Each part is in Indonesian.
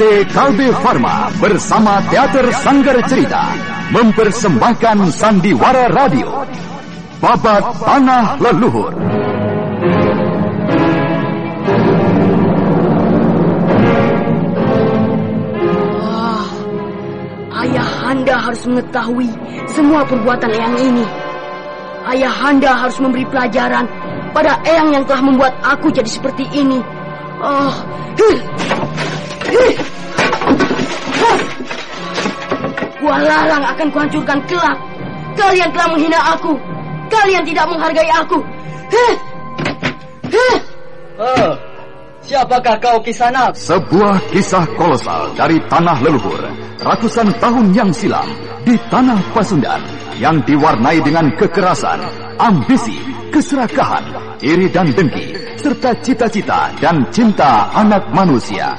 PT Kalbe Farma bersama Teater Sanggar Cerita mempersembahkan Sandiwara Radio Babat Tanah Leluhur. Oh, ayah Anda harus mengetahui semua perbuatan Eyang ini. Ayah Anda harus memberi pelajaran pada Eyang yang telah membuat aku jadi seperti ini. Oh, Lalang akan kuhancurkan kelak. Kalian telah menghina aku. Kalian tidak menghargai aku. Oh, siapakah kau kisana? Sebuah kisah kolosal dari tanah leluhur. Ratusan tahun yang silam di tanah Pasundan yang diwarnai dengan kekerasan, ambisi, keserakahan, iri dan dengki, serta cita-cita dan cinta anak manusia.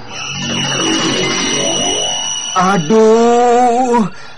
Aduh,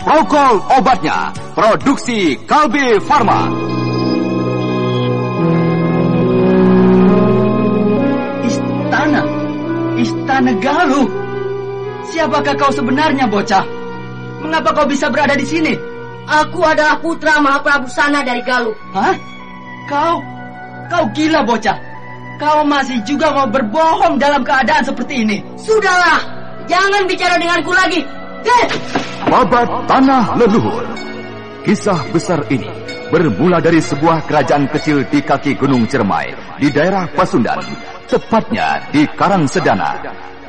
Prokol obatnya. Produksi Kalbe Farma. Istana? Istana Galuh? Siapakah kau sebenarnya, bocah? Mengapa kau bisa berada di sini? Aku adalah putra Mahaprabu Sana dari Galuh. Hah? Kau? Kau gila, bocah. Kau masih juga mau berbohong dalam keadaan seperti ini. Sudahlah, jangan bicara denganku lagi. Babat Tanah Leluhur. Kisah besar ini bermula dari sebuah kerajaan kecil di kaki Gunung Cermai di daerah Pasundan, tepatnya di Karang Sedana,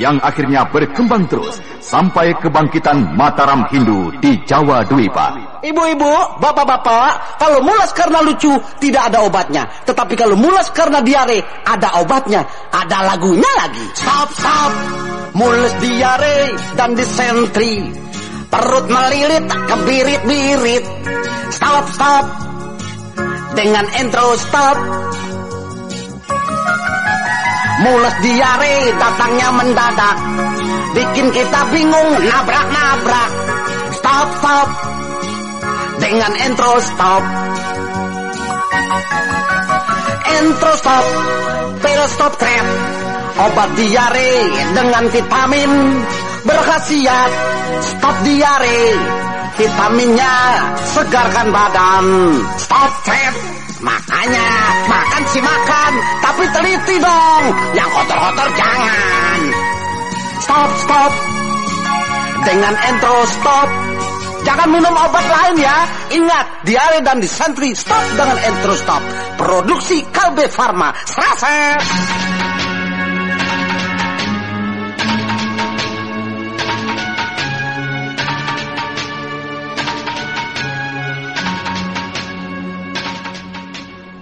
yang akhirnya berkembang terus sampai kebangkitan Mataram Hindu di Jawa Dwipa. Ibu-ibu, bapak-bapak, kalau mulas karena lucu tidak ada obatnya. Tetapi kalau mulas karena diare ada obatnya, ada lagunya lagi. Stop, stop, mules diare dan disentri. Perut melilit, kebirit-birit. Stop, stop, dengan intro stop. Mules diare datangnya mendadak. Bikin kita bingung, nabrak-nabrak. Stop, stop, dengan intro stop. Intro stop, pil stop trap. Obat diare dengan vitamin berkhasiat stop diare. Vitaminnya segarkan badan. Stop trap. Makanya makan sih makan, tapi teliti dong. Yang kotor-kotor jangan. Stop, stop. Dengan intro stop Jangan minum obat lain ya. Ingat, diare dan disentri stop dengan entro stop. Produksi Kalbe Farma. Serasa.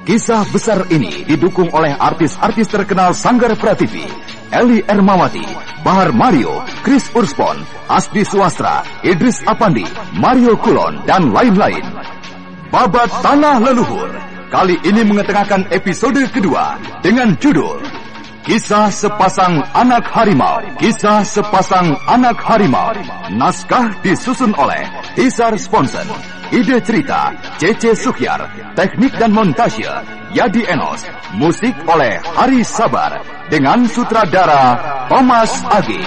Kisah besar ini didukung oleh artis-artis terkenal Sanggar Prativi, Eli Ermawati, Bahar Mario, Chris Urspon, Asdi Suastra, Idris Apandi, Mario Kulon, dan lain-lain. Babat Tanah Leluhur kali ini mengetengahkan episode kedua dengan judul Kisah Sepasang Anak Harimau. Kisah Sepasang Anak Harimau. Naskah disusun oleh Tisar Sponsen. Ide cerita C.C. Suhyar. Teknik dan montase Yadi Enos. Musik oleh Hari Sabar. Dengan sutradara Thomas Agi.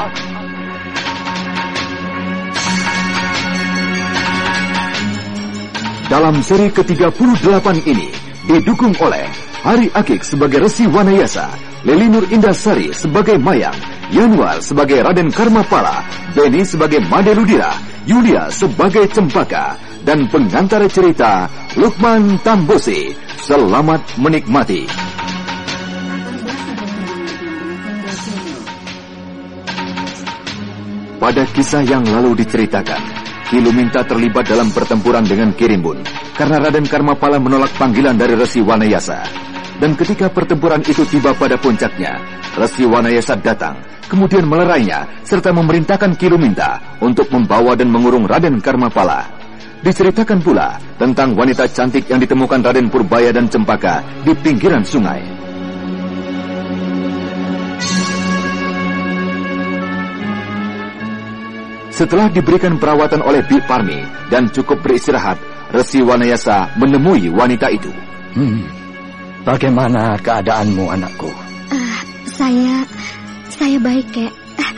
Dalam seri ke-38 ini didukung oleh Hari Akik sebagai Resi Wanayasa, Leli Nur Indasari sebagai Mayang, Yanwar sebagai Raden Karmapala, Beni sebagai Made Ludira, Yulia sebagai Cempaka, dan pengantar cerita Lukman Tambosi. Selamat menikmati. Pada kisah yang lalu diceritakan, Kiluminta terlibat dalam pertempuran dengan Kirimbun karena Raden Karmapala menolak panggilan dari Resi Wanayasa. Dan ketika pertempuran itu tiba pada puncaknya, Resi Wanayasa datang, kemudian melerainya, serta memerintahkan Kiluminta untuk membawa dan mengurung Raden Karmapala. Diceritakan pula tentang wanita cantik yang ditemukan Raden Purbaya dan Cempaka di pinggiran sungai. Setelah diberikan perawatan oleh Bi Parmi dan cukup beristirahat, Resi Wanayasa menemui wanita itu. Hmm, bagaimana keadaanmu anakku? Uh, saya, saya baik kek. Uh,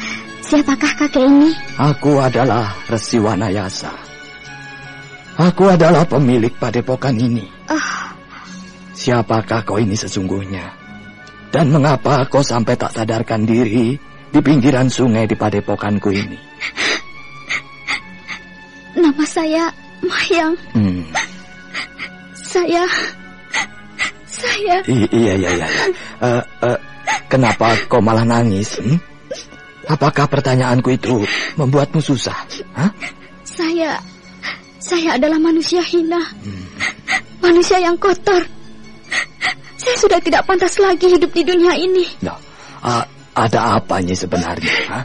siapakah kakek ini? Aku adalah Resi Wanayasa. Aku adalah pemilik padepokan ini. Uh. Siapakah kau ini sesungguhnya? Dan mengapa kau sampai tak sadarkan diri di pinggiran sungai di padepokanku ini? Nama saya Mayang. Hmm. Saya, saya. I iya iya iya. Uh, uh, kenapa kau malah nangis? Hmm? Apakah pertanyaanku itu membuatmu susah? Hah? Saya, saya adalah manusia hina, hmm. manusia yang kotor. Saya sudah tidak pantas lagi hidup di dunia ini. Nah, uh, ada apanya sebenarnya? Hah?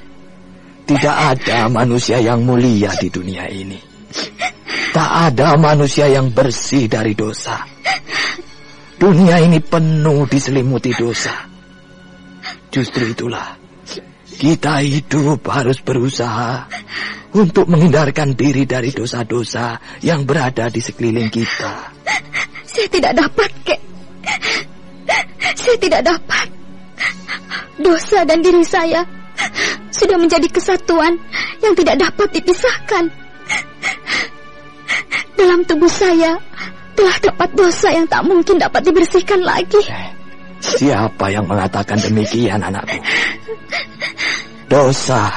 Tidak ada manusia yang mulia di dunia ini. Tak ada manusia yang bersih dari dosa. Dunia ini penuh diselimuti dosa. Justru itulah kita hidup harus berusaha untuk menghindarkan diri dari dosa-dosa yang berada di sekeliling kita. Saya tidak dapat, kek. Saya tidak dapat. Dosa dan diri saya sudah menjadi kesatuan yang tidak dapat dipisahkan. Dalam tubuh saya telah dapat dosa yang tak mungkin dapat dibersihkan lagi. Siapa yang mengatakan demikian, anakku? Dosa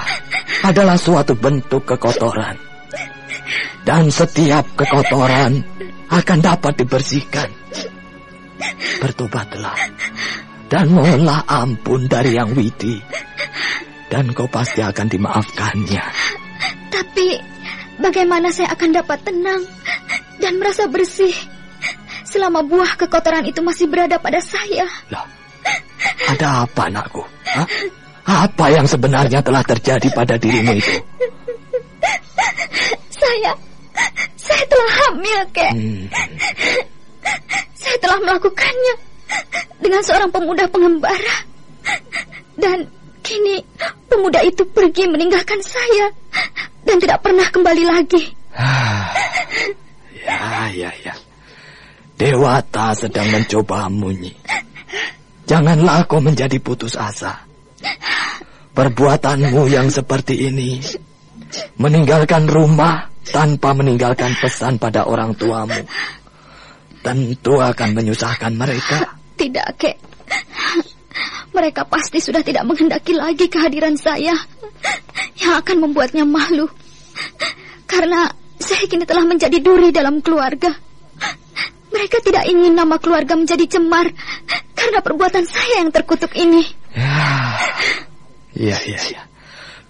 adalah suatu bentuk kekotoran. Dan setiap kekotoran akan dapat dibersihkan. Bertobatlah dan mohonlah ampun dari Yang Widi dan kau pasti akan dimaafkannya. Tapi bagaimana saya akan dapat tenang dan merasa bersih selama buah kekotoran itu masih berada pada saya? Lah, ada apa anakku? Hah? Apa yang sebenarnya telah terjadi pada dirimu itu? Saya, saya telah hamil, kek. Hmm. Saya telah melakukannya dengan seorang pemuda pengembara. Dan Kini pemuda itu pergi meninggalkan saya dan tidak pernah kembali lagi. Ya, ya, ya. Dewata sedang mencobamu, Nyi. Janganlah kau menjadi putus asa. Perbuatanmu yang seperti ini meninggalkan rumah tanpa meninggalkan pesan pada orang tuamu tentu akan menyusahkan mereka. Tidak, Kek. Mereka pasti sudah tidak menghendaki lagi kehadiran saya yang akan membuatnya malu. Karena saya kini telah menjadi duri dalam keluarga. Mereka tidak ingin nama keluarga menjadi cemar karena perbuatan saya yang terkutuk ini. Ya, ya, ya.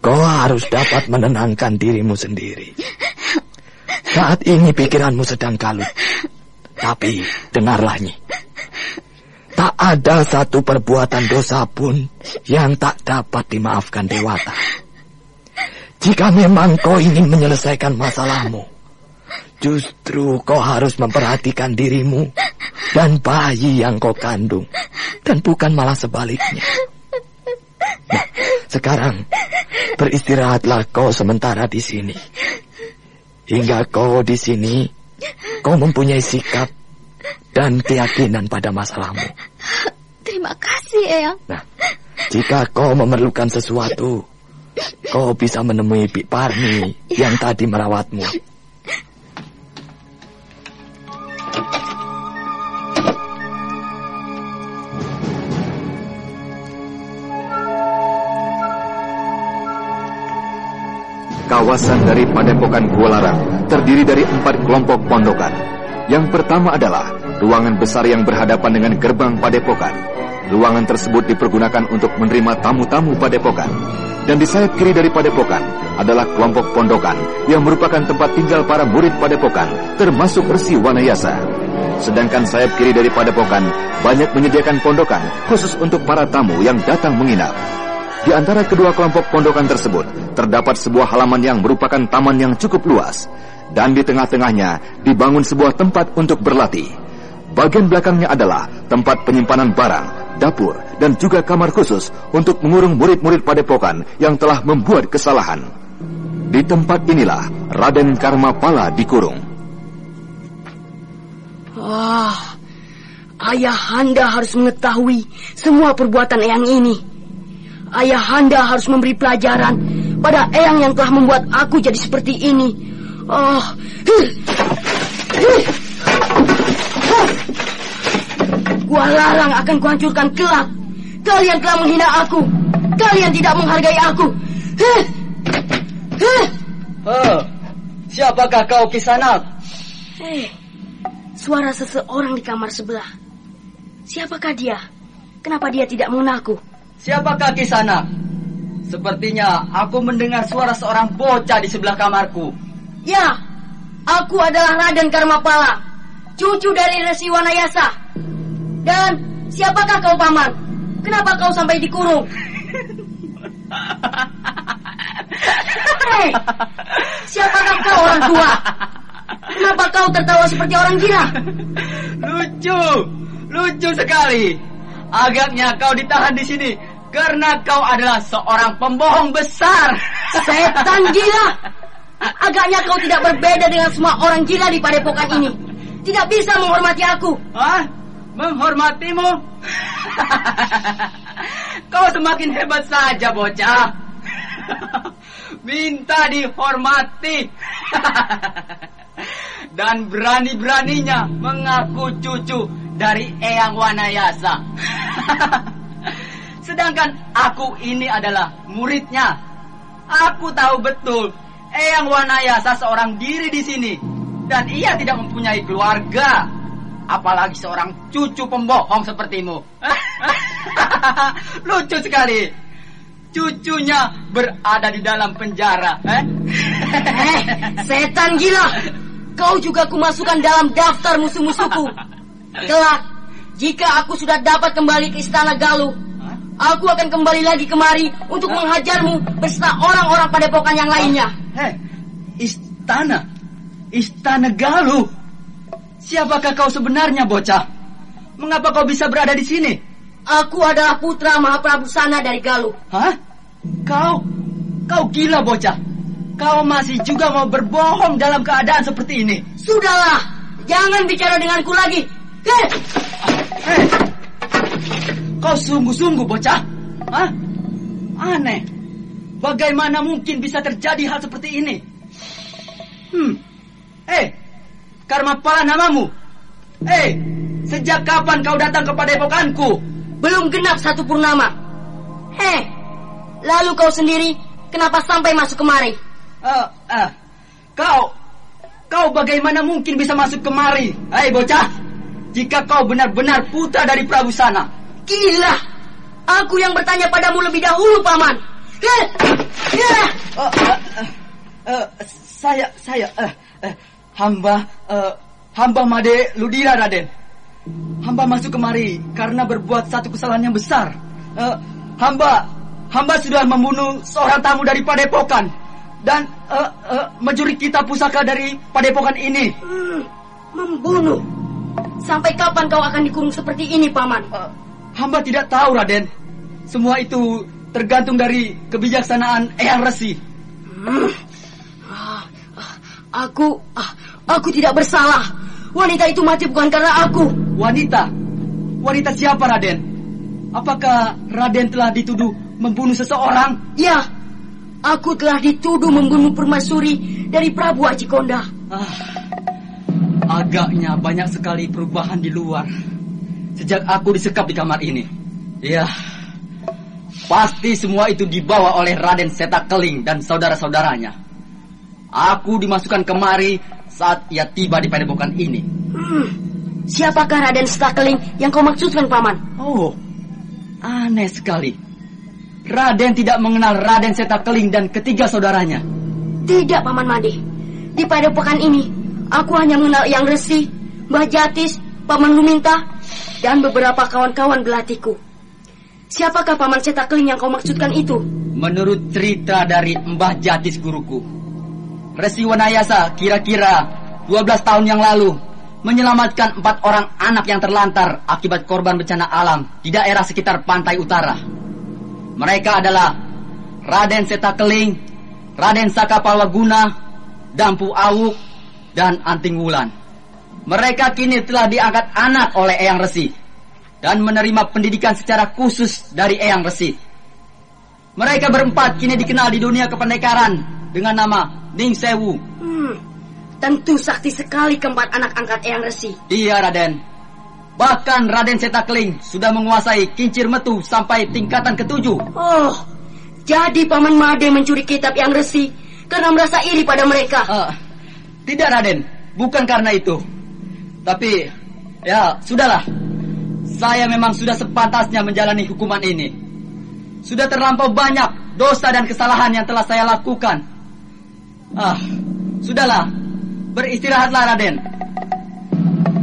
Kau harus dapat menenangkan dirimu sendiri. Saat ini pikiranmu sedang kalut. Tapi dengarlah, Nyi. Tak ada satu perbuatan dosa pun yang tak dapat dimaafkan Dewata. Jika memang kau ingin menyelesaikan masalahmu, justru kau harus memperhatikan dirimu dan bayi yang kau kandung, dan bukan malah sebaliknya. Nah, sekarang beristirahatlah kau sementara di sini. Hingga kau di sini, kau mempunyai sikap dan keyakinan pada masalahmu. Terima kasih, Eyang. Nah, jika kau memerlukan sesuatu, kau bisa menemui Bik Parmi yang tadi merawatmu. Kawasan dari Padepokan Gua terdiri dari empat kelompok pondokan. Yang pertama adalah ruangan besar yang berhadapan dengan gerbang Padepokan. Ruangan tersebut dipergunakan untuk menerima tamu-tamu Padepokan. Dan di sayap kiri dari Padepokan adalah kelompok pondokan yang merupakan tempat tinggal para murid Padepokan, termasuk Resi Wanayasa. Sedangkan sayap kiri dari Padepokan banyak menyediakan pondokan khusus untuk para tamu yang datang menginap. Di antara kedua kelompok pondokan tersebut, terdapat sebuah halaman yang merupakan taman yang cukup luas. Dan di tengah-tengahnya dibangun sebuah tempat untuk berlatih. Bagian belakangnya adalah tempat penyimpanan barang, dapur, dan juga kamar khusus untuk mengurung murid-murid padepokan yang telah membuat kesalahan. Di tempat inilah Raden Karmapala dikurung. Wah, ayahanda harus mengetahui semua perbuatan Eyang ini. Ayahanda harus memberi pelajaran pada Eyang yang telah membuat aku jadi seperti ini. Oh, Gua larang akan kuhancurkan kelak. Kalian telah menghina aku. Kalian tidak menghargai aku. Oh, siapakah kau kisanak? Hei, suara seseorang di kamar sebelah. Siapakah dia? Kenapa dia tidak mengenalku? Siapakah kisana? Sepertinya aku mendengar suara seorang bocah di sebelah kamarku. Ya, aku adalah Raden Karmapala, cucu dari Resi Wanayasa. Dan siapakah kau paman? Kenapa kau sampai dikurung? Hei, siapakah kau orang tua? Kenapa kau tertawa seperti orang gila? Lucu, lucu sekali. Agaknya kau ditahan di sini karena kau adalah seorang pembohong besar. Setan gila. Agaknya kau tidak berbeda dengan semua orang gila di padepokan ini. Tidak bisa menghormati aku. Hah? Menghormatimu? kau semakin hebat saja, bocah. Minta dihormati. Dan berani-beraninya mengaku cucu dari Eyang Wanayasa. Sedangkan aku ini adalah muridnya. Aku tahu betul Eyang Wanayasa seorang diri di sini dan ia tidak mempunyai keluarga. Apalagi seorang cucu pembohong sepertimu. Lucu sekali. Cucunya berada di dalam penjara. Eh? eh, setan gila. Kau juga kumasukkan dalam daftar musuh-musuhku. Kelak, jika aku sudah dapat kembali ke Istana Galuh, Aku akan kembali lagi kemari untuk menghajarmu beserta orang-orang padepokan yang lainnya. Hei, istana? Istana Galuh? Siapakah kau sebenarnya, bocah? Mengapa kau bisa berada di sini? Aku adalah putra Mahaprabu Sana dari Galuh. Hah? Kau? Kau gila, bocah. Kau masih juga mau berbohong dalam keadaan seperti ini. Sudahlah, jangan bicara denganku lagi. Hei! Hei! Kau sungguh-sungguh bocah? Hah? Aneh. Bagaimana mungkin bisa terjadi hal seperti ini? Hmm. Eh, Karma Pala namamu? Eh, sejak kapan kau datang kepada epokanku? Belum genap satu purnama. Heh, lalu kau sendiri kenapa sampai masuk kemari? Uh, uh, kau, kau bagaimana mungkin bisa masuk kemari? Hei bocah, jika kau benar-benar putra dari Prabu Sana, Gila! Aku yang bertanya padamu lebih dahulu, Paman. Eh, uh, uh, uh, uh, saya, saya, uh, uh, hamba, uh, hamba Made Ludira, Raden. Hamba masuk kemari karena berbuat satu kesalahan yang besar. Uh, hamba, hamba sudah membunuh seorang tamu dari padepokan dan uh, uh, mencuri kita pusaka dari padepokan ini. Hmm, membunuh? Sampai kapan kau akan dikurung seperti ini, Paman? Uh, Hamba tidak tahu, Raden. Semua itu tergantung dari kebijaksanaan Eyang Resi. Hmm. Ah, ah, aku, ah, aku tidak bersalah. Wanita itu mati bukan karena aku. Wanita? Wanita siapa, Raden? Apakah Raden telah dituduh membunuh seseorang? Ya, aku telah dituduh membunuh permaisuri dari Prabu Ajikonda. Ah, agaknya banyak sekali perubahan di luar sejak aku disekap di kamar ini. Ya, pasti semua itu dibawa oleh Raden Seta Keling dan saudara-saudaranya. Aku dimasukkan kemari saat ia tiba di padepokan ini. Hmm. Siapakah Raden Stakling yang kau maksudkan, Paman? Oh, aneh sekali. Raden tidak mengenal Raden Setakeling dan ketiga saudaranya. Tidak, Paman Made. Di padepokan ini, aku hanya mengenal Yang Resi, Mbah Jatis, Paman Luminta, dan beberapa kawan-kawan belatiku. Siapakah Paman Setakeling yang kau maksudkan itu? Menurut cerita dari Mbah Jatis guruku, Resi Wanayasa kira-kira 12 tahun yang lalu menyelamatkan empat orang anak yang terlantar akibat korban bencana alam di daerah sekitar pantai utara. Mereka adalah Raden Setakeling, Raden Sakapalwaguna, Dampu Awuk, dan Anting Wulan. Mereka kini telah diangkat anak oleh Eyang Resi dan menerima pendidikan secara khusus dari Eyang Resi. Mereka berempat kini dikenal di dunia kependekaran dengan nama Ning Sewu. Hmm, tentu sakti sekali keempat anak angkat Eyang Resi. Iya, Raden. Bahkan Raden Setakling sudah menguasai kincir metu sampai tingkatan ketujuh. Oh, jadi Paman Made mencuri kitab Eyang Resi karena merasa iri pada mereka. Uh, tidak, Raden. Bukan karena itu. Tapi, ya, sudahlah. Saya memang sudah sepantasnya menjalani hukuman ini. Sudah terlampau banyak dosa dan kesalahan yang telah saya lakukan. Ah, sudahlah. Beristirahatlah, Raden.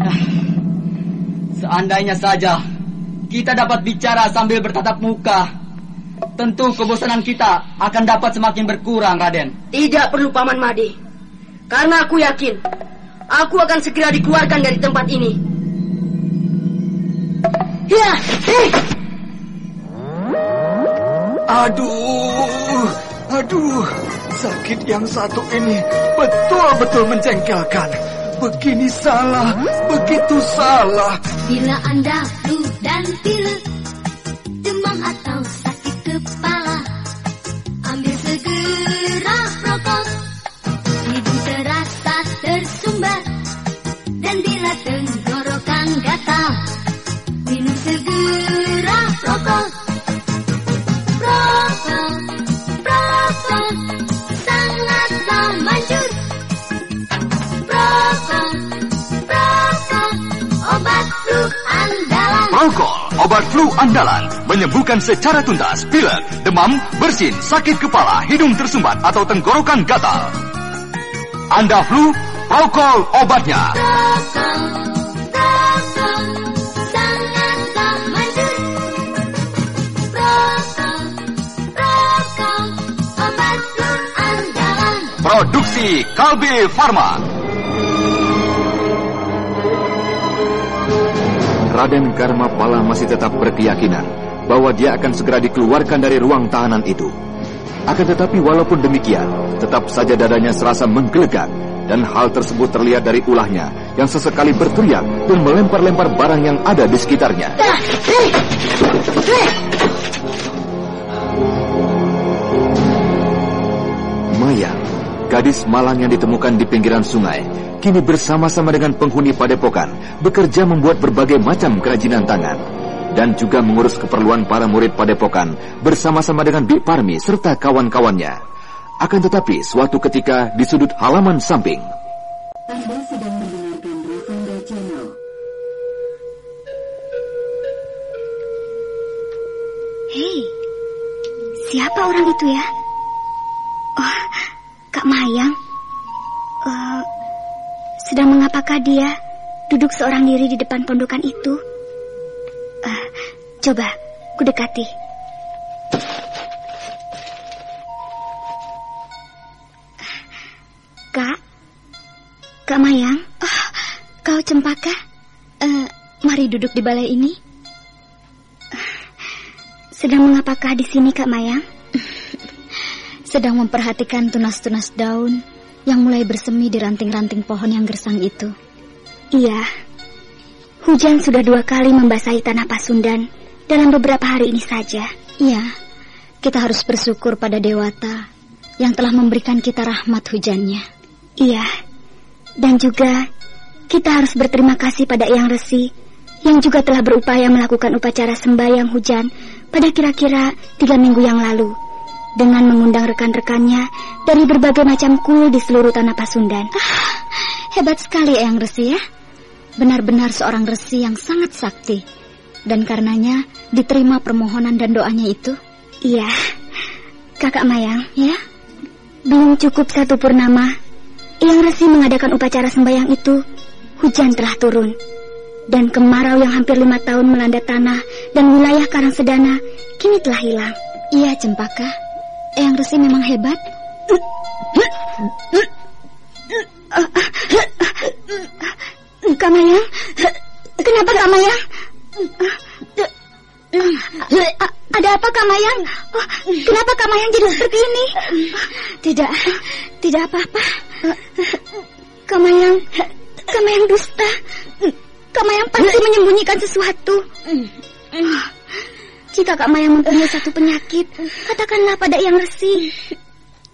Ah, seandainya saja kita dapat bicara sambil bertatap muka, tentu kebosanan kita akan dapat semakin berkurang, Raden. Tidak perlu Paman Made. Karena aku yakin, aku akan segera dikeluarkan dari tempat ini. Ya, hei! Aduh, aduh, sakit yang satu ini betul-betul menjengkelkan. Begini salah, begitu salah. Bila Anda dan pilek, obat flu andalan, menyembuhkan secara tuntas pilek, demam, bersin, sakit kepala, hidung tersumbat atau tenggorokan gatal. Anda flu, Prokol obatnya. Produksi Kalbe Farma. Raden Karma Pala masih tetap berkeyakinan bahwa dia akan segera dikeluarkan dari ruang tahanan itu. Akan tetapi walaupun demikian, tetap saja dadanya serasa menggelegak dan hal tersebut terlihat dari ulahnya yang sesekali berteriak dan melempar-lempar barang yang ada di sekitarnya. Maya, gadis malang yang ditemukan di pinggiran sungai, kini bersama-sama dengan penghuni padepokan bekerja membuat berbagai macam kerajinan tangan dan juga mengurus keperluan para murid padepokan bersama-sama dengan Bik Parmi serta kawan-kawannya. Akan tetapi suatu ketika di sudut halaman samping, Anda sedang mendengarkan Rasanga Channel. Hei, siapa orang itu ya? Kak Mayang. Eh, sedang mengapakah dia duduk seorang diri di depan pondokan itu? Eh, coba, ku dekati. Kak, Kak Mayang, oh, kau cempaka? Eh, mari duduk di balai ini. Sedang mengapakah di sini, Kak Mayang? Sedang memperhatikan tunas-tunas daun yang mulai bersemi di ranting-ranting pohon yang gersang itu. Iya, hujan sudah dua kali membasahi tanah Pasundan dalam beberapa hari ini saja. Iya, kita harus bersyukur pada Dewata yang telah memberikan kita rahmat hujannya. Iya, dan juga kita harus berterima kasih pada Eyang Resi yang juga telah berupaya melakukan upacara sembahyang hujan pada kira-kira tiga minggu yang lalu dengan mengundang rekan-rekannya dari berbagai macam kul di seluruh tanah Pasundan. hebat sekali Eyang Resi ya. Benar-benar seorang resi yang sangat sakti. Dan karenanya diterima permohonan dan doanya itu. Iya, kakak Mayang ya. Belum cukup satu purnama. Eyang Resi mengadakan upacara sembahyang itu. Hujan telah turun. Dan kemarau yang hampir lima tahun melanda tanah dan wilayah Karangsedana kini telah hilang. Iya, Cempaka. Eyang Resi memang hebat. Kamayang, kenapa Kamayang? Ada apa Kamayang? Kenapa Kamayang jadi seperti ini? Tidak, tidak apa-apa. Kamayang, Kamayang dusta. Kamayang pasti menyembunyikan sesuatu. Jika Kak Mayang mempunyai satu penyakit, katakanlah pada yang resi.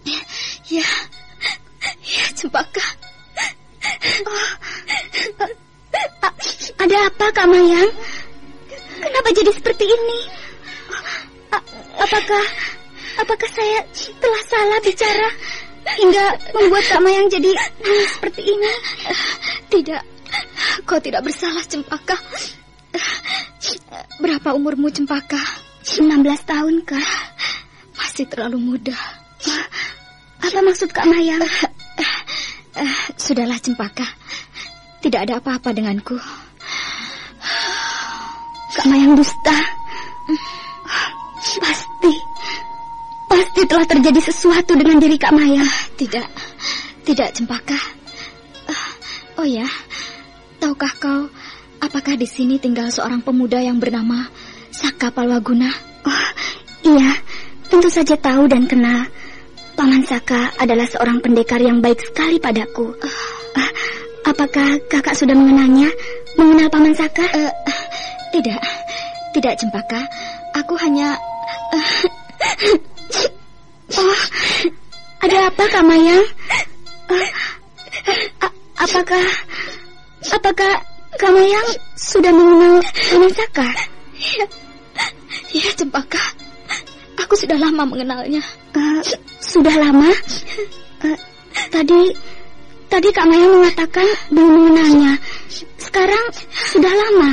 Ya, ya Cempaka. Oh, a- ada apa Kak Mayang? Kenapa jadi seperti ini? A- apakah, apakah saya telah salah bicara hingga membuat Kak Mayang jadi seperti ini? Tidak, kau tidak bersalah Cempaka. Berapa umurmu Cempaka? 16 tahun kah? Masih terlalu muda. Apa maksud Kak Mayang? Eh, Sudahlah Cempaka. Tidak ada apa-apa denganku. Kak Mayang dusta. Pasti. Pasti telah terjadi sesuatu dengan diri Kak Mayang. Tidak. Tidak Cempaka. Eh, Oh ya, tahukah kau apakah di sini tinggal seorang pemuda yang bernama Saka Palwaguna? Oh, iya, tentu saja tahu dan kenal. Paman Saka adalah seorang pendekar yang baik sekali padaku. Ah, apakah kakak sudah mengenalnya? Mengenal Paman Saka? Eh, tidak, tidak Cempaka. Aku hanya... eh, oh, ada apa Kak Mayang? A- apakah... Apakah Kak Mayang sudah mengenal Paman Saka? Ya, Cempaka. Aku sudah lama mengenalnya. Eh, sudah lama? Eh, tadi tadi Kak Maya mengatakan belum mengenalnya. Sekarang sudah lama.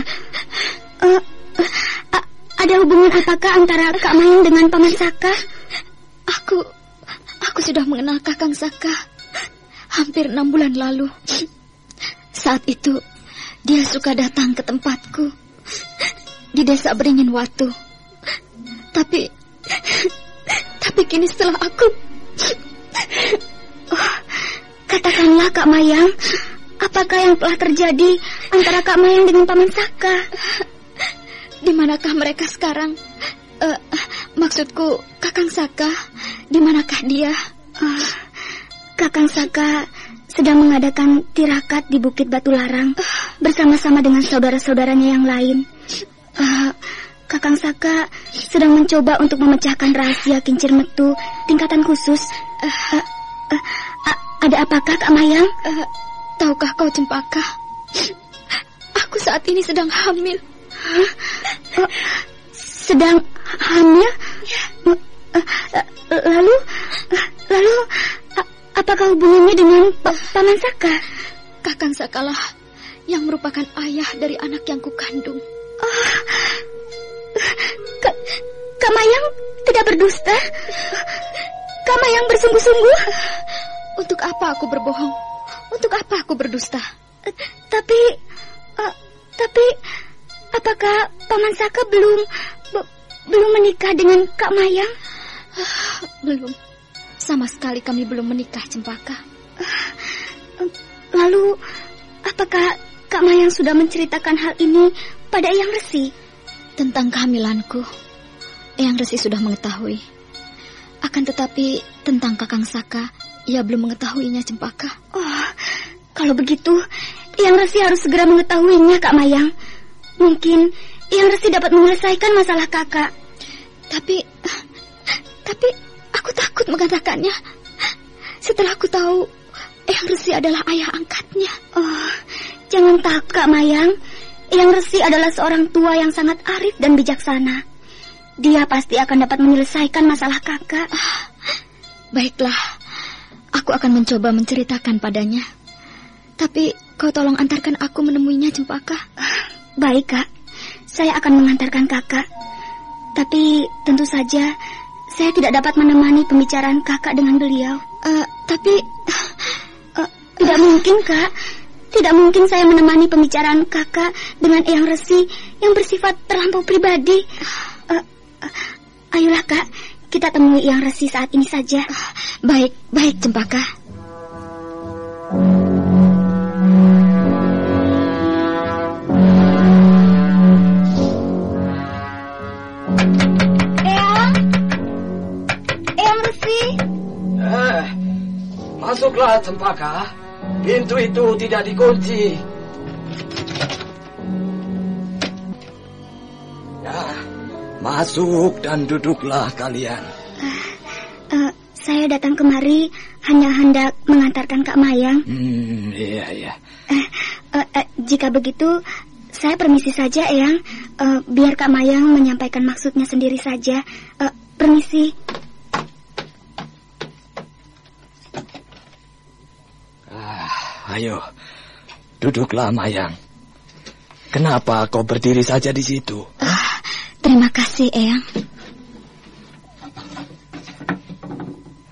Eh, a- ada hubungan apakah antara Kak Mayang dengan Paman Saka? Aku aku sudah mengenal Kakang Saka hampir enam bulan lalu. Saat itu dia suka datang ke tempatku di desa Beringin Watu. Tapi tapi kini setelah aku Oh, katakanlah Kak Mayang, apakah yang telah terjadi antara Kak Mayang dengan Paman Saka? Di manakah mereka sekarang? Eh, maksudku Kakang Saka, di manakah dia? Ah, Kakang Saka sedang mengadakan tirakat di Bukit Batu Larang bersama-sama dengan saudara-saudaranya yang lain. Ah, Kakang Saka sedang mencoba untuk memecahkan rahasia kincir metu tingkatan khusus. Ah, ah, ah, ada apakah Kak Mayang? Eh, tahukah kau Cempaka? Aku saat ini sedang hamil. Oh, sedang hamil? Oh, eh, eh, lalu, eh, lalu a- apakah hubungannya dengan Pa- Paman Saka? Kakang Sakalah yang merupakan ayah dari anak yang kukandung. Oh, Kak Mayang tidak berdusta? Kak Mayang bersungguh-sungguh? Untuk apa aku berbohong? Untuk apa aku berdusta? Tapi, eh, tapi, apakah Paman Saka belum, be- belum menikah dengan Kak Mayang? Belum. Sama sekali kami belum menikah, Cempaka. Lalu, apakah Kak Mayang sudah menceritakan hal ini pada Eyang Resi? Tentang kehamilanku, Eyang Resi sudah mengetahui. Akan tetapi, tentang Kakang Saka, ia belum mengetahuinya, Cempaka. Oh, kalau begitu, Eyang Resi harus segera mengetahuinya, Kak Mayang. Mungkin Eyang Resi dapat menyelesaikan masalah kakak. Tapi, tapi aku takut mengatakannya. Setelah aku tahu Eyang Resi adalah ayah angkatnya. Oh, jangan takut Kak Mayang. Eyang Resi adalah seorang tua yang sangat arif dan bijaksana. Dia pasti akan dapat menyelesaikan masalah kakak. Baiklah, aku akan mencoba menceritakan padanya. Tapi kau tolong antarkan aku menemuinya, Cempaka. Baik, Kak. Saya akan mengantarkan kakak. Tapi tentu saja saya tidak dapat menemani pembicaraan kakak dengan beliau. Eh, tapi eh, tidak mungkin, Kak. Tidak mungkin saya menemani pembicaraan kakak dengan Eyang Resi yang bersifat terlampau pribadi. Eh, ayolah, Kak. Kita temui Eyang Resi saat ini saja. Baik, baik, Cempaka. Eyang? Eyang Resi? Eh, masuklah Cempaka. Pintu itu tidak dikunci. Masuk dan duduklah kalian. Eh, saya datang kemari hanya hendak mengantarkan Kak Mayang. Hmm, iya, iya. Eh, eh, eh, jika begitu, saya permisi saja, Eyang. Eh, biar Kak Mayang menyampaikan maksudnya sendiri saja. Eh, permisi. Ah, ayo, duduklah Mayang. Kenapa kau berdiri saja di situ? Terima kasih, Eyang.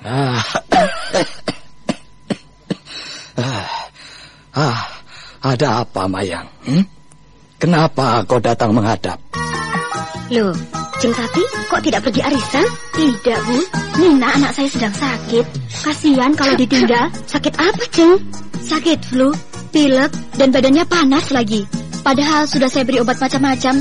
Ah. ah. Ah, ada apa Mayang? Hmm? Kenapa kau datang menghadap? Loh, Jeng Tati kok tidak pergi arisan? Tidak, Bu. Nina anak saya sedang sakit. Kasihan kalau ditinggal. Sakit apa, Jeng? Sakit flu, pilek, dan badannya panas lagi. Padahal sudah saya beri obat macam-macam,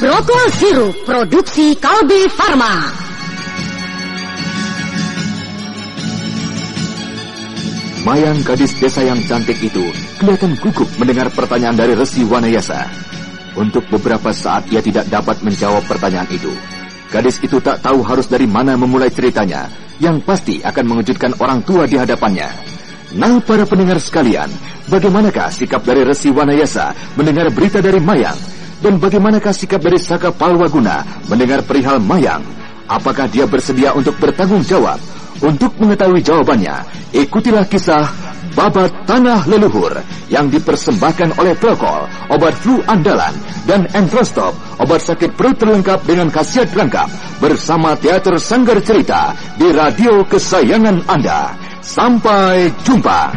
Prokol sirup produksi Kalbe Farma. Mayang gadis desa yang cantik itu kelihatan gugup mendengar pertanyaan dari Resi Wanayasa. Untuk beberapa saat ia tidak dapat menjawab pertanyaan itu. Gadis itu tak tahu harus dari mana memulai ceritanya, yang pasti akan mengejutkan orang tua di hadapannya. Nah, para pendengar sekalian, bagaimanakah sikap dari Resi Wanayasa mendengar berita dari Mayang? Dan bagaimanakah sikap dari Saka Palwaguna mendengar perihal Mayang? Apakah dia bersedia untuk bertanggung jawab? Untuk mengetahui jawabannya, ikutilah kisah Babat Tanah Leluhur yang dipersembahkan oleh Prokol, obat flu andalan, dan Entrostop, obat sakit perut terlengkap dengan khasiat lengkap bersama Teater Sanggar Cerita di radio kesayangan Anda. Sampai jumpa.